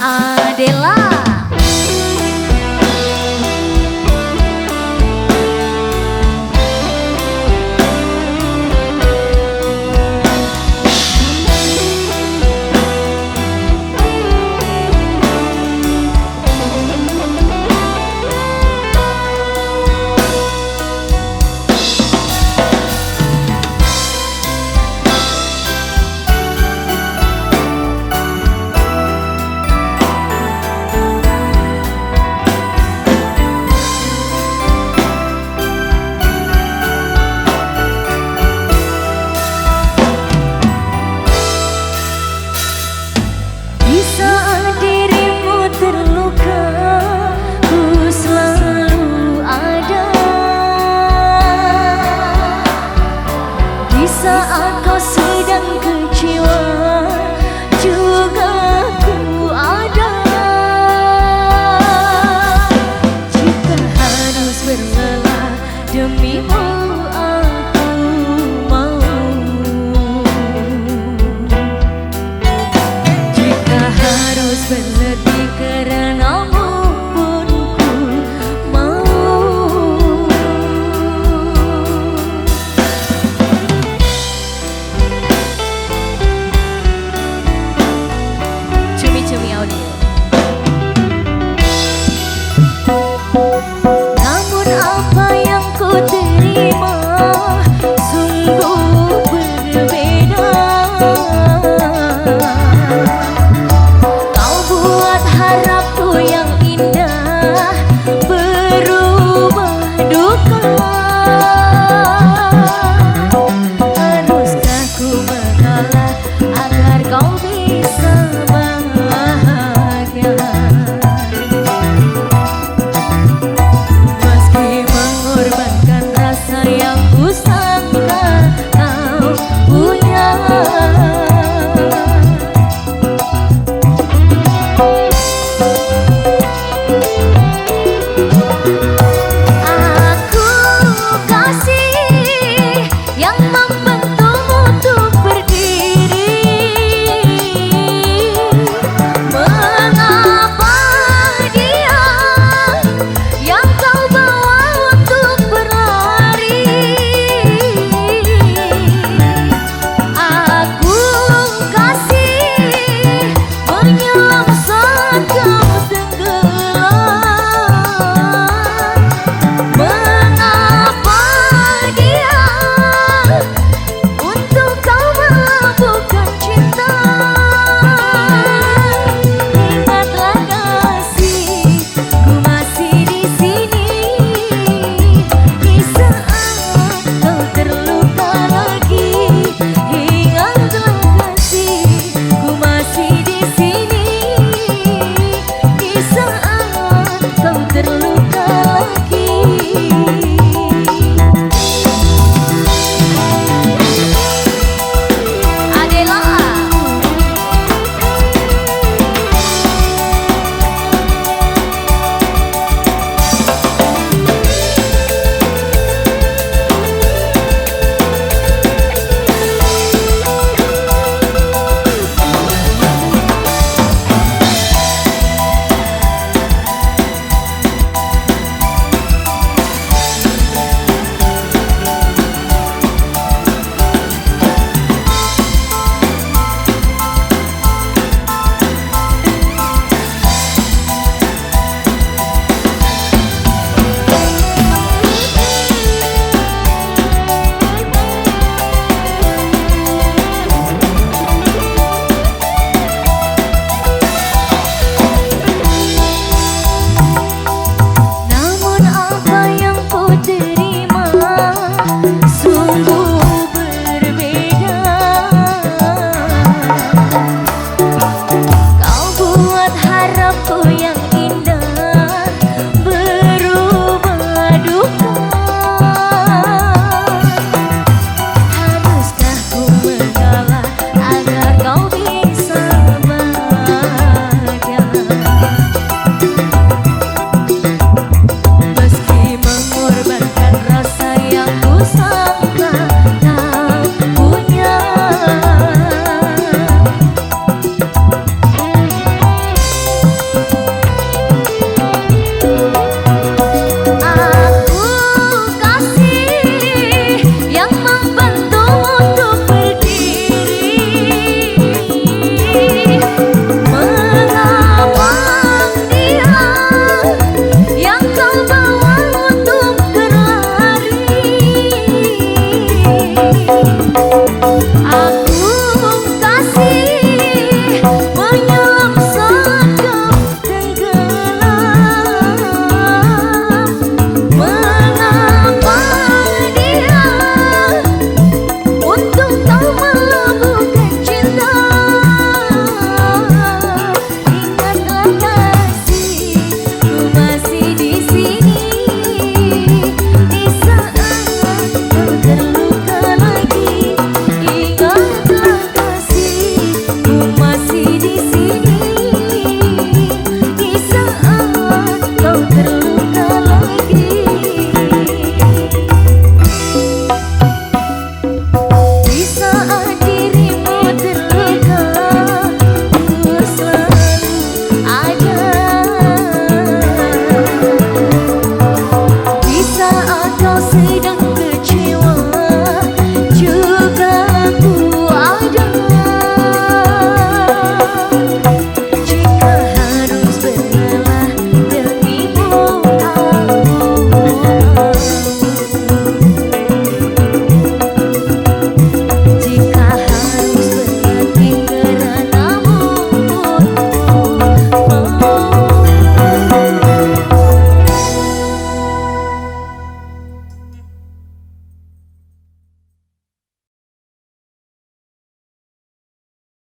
Adela.